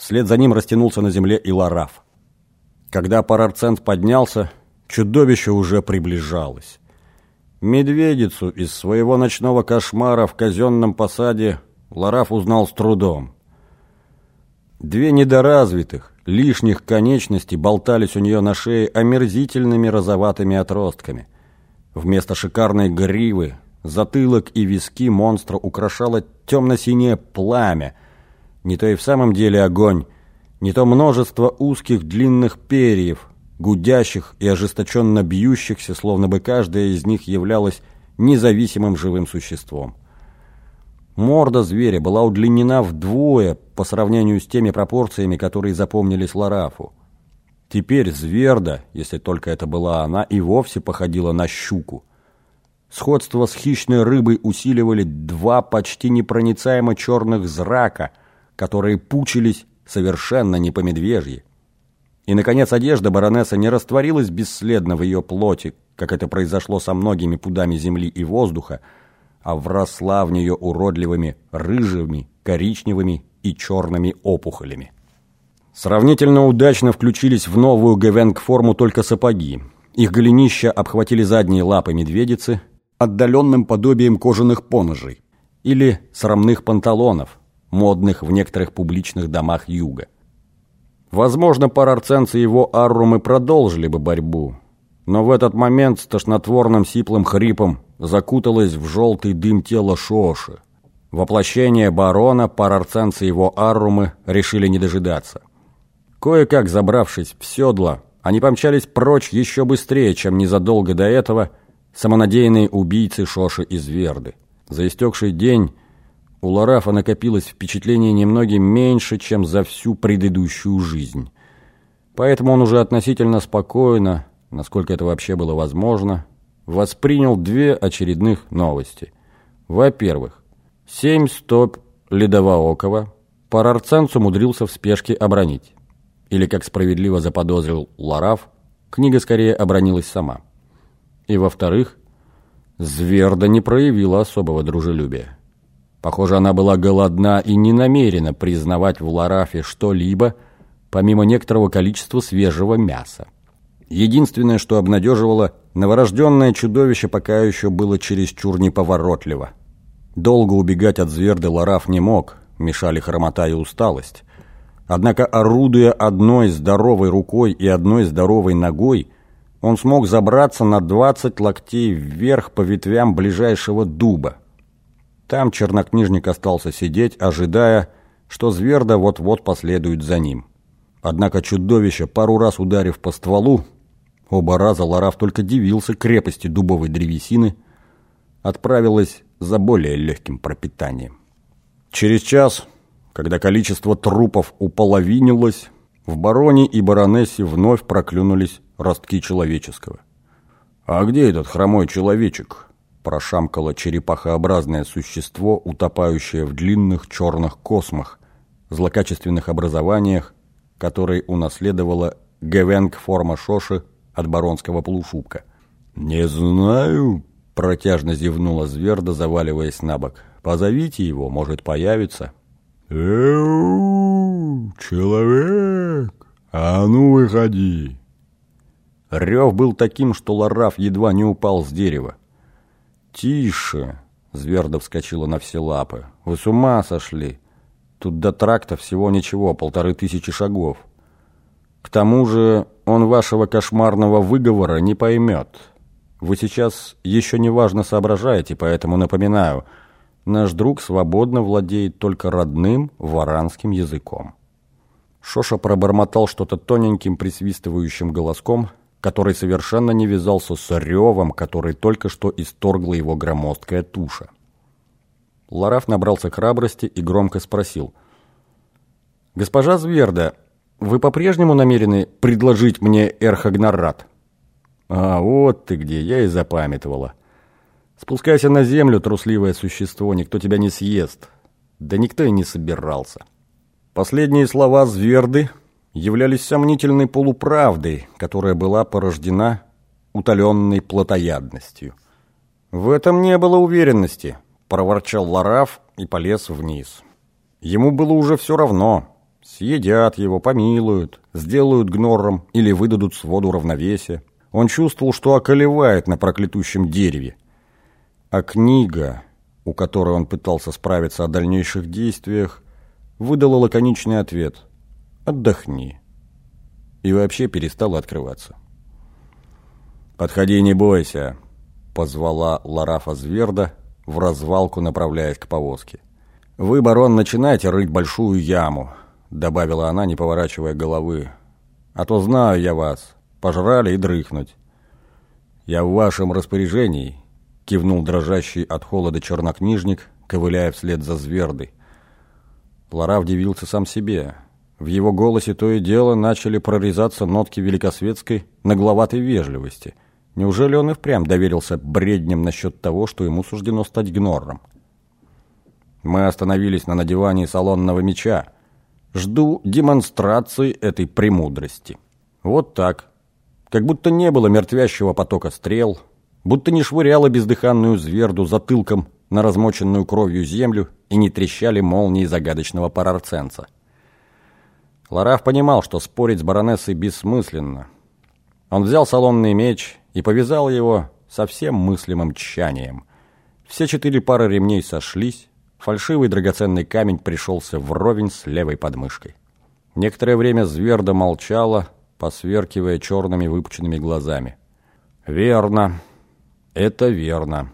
Вслед за ним растянулся на земле и Лараф. Когда Парарцент поднялся, чудовище уже приближалось. Медведицу из своего ночного кошмара в казенном посаде Лараф узнал с трудом. Две недоразвитых, лишних конечности болтались у нее на шее омерзительными розоватыми отростками. Вместо шикарной гривы затылок и виски монстра украшало темно-синее пламя. Не то и в самом деле огонь, не то множество узких длинных перьев, гудящих и ожесточенно бьющихся, словно бы каждая из них являлась независимым живым существом. Морда зверя была удлинена вдвое по сравнению с теми пропорциями, которые запомнились Ларафу. Теперь зверда, если только это была она, и вовсе походила на щуку. Сходство с хищной рыбой усиливали два почти непроницаемо черных зрака, которые пучились совершенно не по медвежьи. И, наконец, одежда баронессы не растворилась бесследно в ее плоти, как это произошло со многими пудами земли и воздуха, а вросла в нее уродливыми рыжими, коричневыми и черными опухолями. Сравнительно удачно включились в новую гевенг-форму только сапоги. Их голенища обхватили задние лапы медведицы, отдаленным подобием кожаных поножей, или срамных панталонов, модных в некоторых публичных домах юга. Возможно, парарценцы его аррумы продолжили бы борьбу, но в этот момент с тошнотворным сиплым хрипом закуталось в желтый дым тело Шоши. Воплощение барона парарценцы его аррумы решили не дожидаться. Кое-как забравшись в седло, они помчались прочь еще быстрее, чем незадолго до этого самонадеянные убийцы Шоши из Верды. За истекший день у Ларафа накопилось впечатление немногим меньше, чем за всю предыдущую жизнь. Поэтому он уже относительно спокойно, насколько это вообще было возможно, воспринял две очередных новости. Во-первых, семь стоп ледовоокого Парарценц умудрился в спешке обронить. Или, как справедливо заподозрил Лараф, книга скорее обронилась сама. И во-вторых, Зверда не проявила особого дружелюбия. Похоже, она была голодна и не намерена признавать в Ларафе что-либо, помимо некоторого количества свежего мяса. Единственное, что обнадеживало, новорожденное чудовище пока еще было чересчур неповоротливо. Долго убегать от зверды Лараф не мог, мешали хромота и усталость. Однако, орудуя одной здоровой рукой и одной здоровой ногой, он смог забраться на 20 локтей вверх по ветвям ближайшего дуба. Там чернокнижник остался сидеть, ожидая, что Зверда вот-вот последует за ним. Однако чудовище, пару раз ударив по стволу, оба раза Лараф только дивился крепости дубовой древесины, отправилась за более легким пропитанием. Через час, когда количество трупов уполовинилось, в бароне и баронессе вновь проклюнулись ростки человеческого. «А где этот хромой человечек?» Прошамкало черепахообразное существо, утопающее в длинных черных космах, злокачественных образованиях, которые унаследовала Гевенг-форма Шоши от баронского полушубка. «Не знаю», — протяжно зевнула Зверда, заваливаясь на бок. «Позовите его, может, появится». «Эу, человек, а ну выходи!» Рев был таким, что Лараф едва не упал с дерева. «Тише!» — Зверда вскочила на все лапы. «Вы с ума сошли! Тут до тракта всего ничего, полторы тысячи шагов. К тому же он вашего кошмарного выговора не поймет. Вы сейчас еще неважно соображаете, поэтому напоминаю, наш друг свободно владеет только родным варанским языком». Шоша пробормотал что-то тоненьким присвистывающим голоском, который совершенно не вязался с ревом, который только что исторгла его громоздкая туша. Лараф набрался храбрости и громко спросил. «Госпожа Зверда, вы по-прежнему намерены предложить мне Эрхагнарат?» «А, вот ты где, я и запамятовала. Спускайся на землю, трусливое существо, никто тебя не съест». Да никто и не собирался. Последние слова Зверды являлись сомнительной полуправдой, которая была порождена утоленной плотоядностью. «В этом не было уверенности», – проворчал Лараф и полез вниз. Ему было уже все равно, Съедят его, помилуют, сделают гнором или выдадут своду равновесия. Он чувствовал, что околевает на проклятущем дереве. А книга, у которой он пытался справиться о дальнейших действиях, выдала лаконичный ответ «Отдохни» и вообще перестала открываться. «Подходи, не бойся», — позвала Ларафа Зверда, в развалку направляясь к повозке. «Вы, барон, начинайте рыть большую яму», — добавила она, не поворачивая головы. «А то знаю я вас. Пожрали и дрыхнуть». «Я в вашем распоряжении», — кивнул дрожащий от холода чернокнижник, ковыляя вслед за Звердой. Лараф дивился сам себе. В его голосе то и дело начали прорезаться нотки великосветской нагловатой вежливости — Неужели он и впрямь доверился бредням насчет того, что ему суждено стать гнором? Мы остановились на надевании салонного меча. Жду демонстрации этой премудрости. Вот так. Как будто не было мертвящего потока стрел, будто не швыряла бездыханную зверду затылком на размоченную кровью землю и не трещали молнии загадочного парарценца. Лараф понимал, что спорить с баронессой бессмысленно. Он взял салонный меч и повязал его со всем мыслимым тщанием. Все четыре пары ремней сошлись, фальшивый драгоценный камень пришелся вровень с левой подмышкой. Некоторое время Зверда молчала, посверкивая черными выпученными глазами. «Верно, это верно.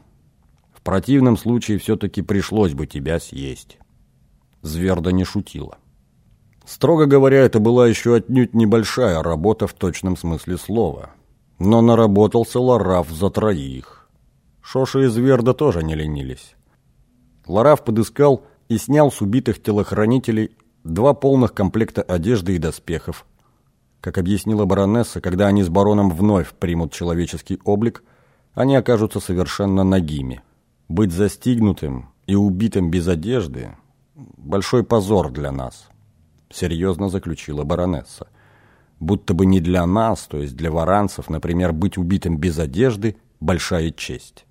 В противном случае все-таки пришлось бы тебя съесть». Зверда не шутила. Строго говоря, это была еще отнюдь небольшая работа в точном смысле слова – но наработался Лараф за троих. Шоша и Зверда тоже не ленились. Лараф подыскал и снял с убитых телохранителей два полных комплекта одежды и доспехов. Как объяснила баронесса, когда они с бароном вновь примут человеческий облик, они окажутся совершенно нагими. Быть застигнутым и убитым без одежды – большой позор для нас, серьезно заключила баронесса будто бы не для нас, то есть для варанцев, например, быть убитым без одежды – большая честь.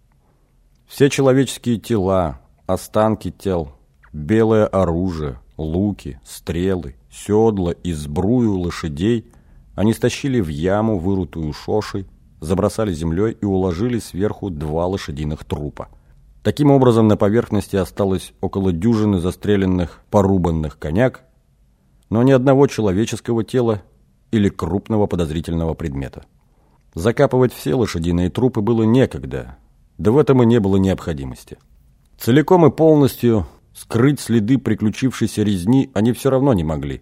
Все человеческие тела, останки тел, белое оружие, луки, стрелы, седла и сбрую лошадей они стащили в яму, вырутую шошей, забросали землей и уложили сверху два лошадиных трупа. Таким образом, на поверхности осталось около дюжины застреленных, порубанных коняк, но ни одного человеческого тела или крупного подозрительного предмета. Закапывать все лошадиные трупы было некогда, да в этом и не было необходимости. Целиком и полностью скрыть следы приключившейся резни они все равно не могли.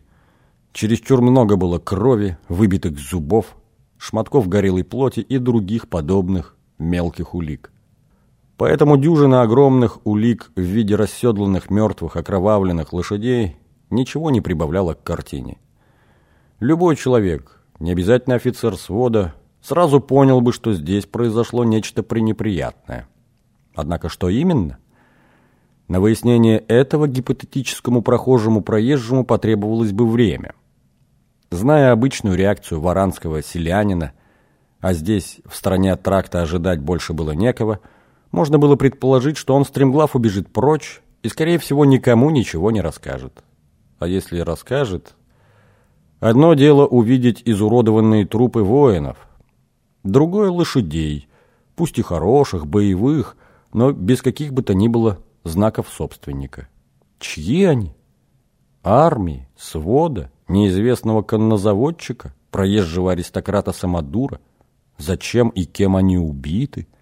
Чересчур много было крови, выбитых зубов, шматков горелой плоти и других подобных мелких улик. Поэтому дюжина огромных улик в виде расседланных мертвых окровавленных лошадей ничего не прибавляла к картине. Любой человек, не обязательно офицер свода, сразу понял бы, что здесь произошло нечто пренеприятное. Однако что именно? На выяснение этого гипотетическому прохожему проезжему потребовалось бы время. Зная обычную реакцию варанского селянина, а здесь, в стороне от тракта, ожидать больше было некого, можно было предположить, что он стремглав убежит прочь и, скорее всего, никому ничего не расскажет. А если расскажет, Одно дело увидеть изуродованные трупы воинов, другое – лошадей, пусть и хороших, боевых, но без каких бы то ни было знаков собственника. Чьи они? Армии, свода, неизвестного коннозаводчика, проезжего аристократа Самодура? Зачем и кем они убиты –